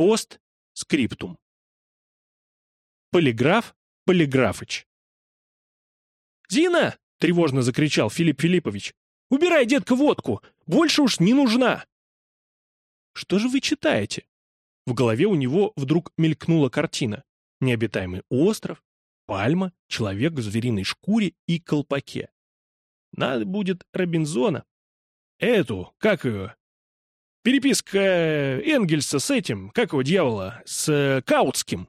Пост скриптум. Полиграф Полиграфыч. «Зина!» — тревожно закричал Филипп Филиппович. «Убирай, детка, водку! Больше уж не нужна!» «Что же вы читаете?» В голове у него вдруг мелькнула картина. Необитаемый остров, пальма, человек в звериной шкуре и колпаке. Надо будет Робинзона. Эту, как ее? Переписка Энгельса с этим, как его дьявола, с э, Каутским.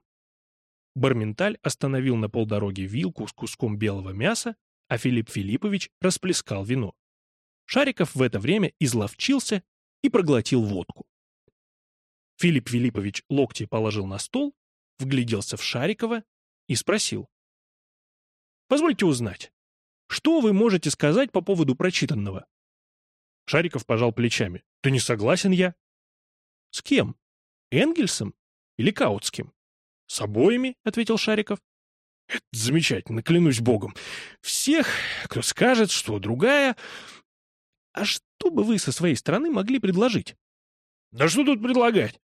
Барменталь остановил на полдороге вилку с куском белого мяса, а Филипп Филиппович расплескал вино. Шариков в это время изловчился и проглотил водку. Филипп Филиппович локти положил на стол, вгляделся в Шарикова и спросил. «Позвольте узнать, что вы можете сказать по поводу прочитанного?» Шариков пожал плечами. «Да не согласен я». «С кем? Энгельсом или Каутским?» «С обоими», — ответил Шариков. «Это замечательно, клянусь богом. Всех, кто скажет, что другая... А что бы вы со своей стороны могли предложить?» «Да что тут предлагать?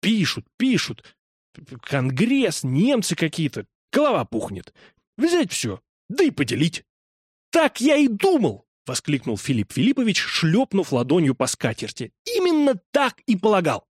Пишут, пишут. Конгресс, немцы какие-то. Голова пухнет. Взять все, да и поделить». «Так я и думал!» — воскликнул Филипп Филиппович, шлепнув ладонью по скатерти. «Именно так и полагал!»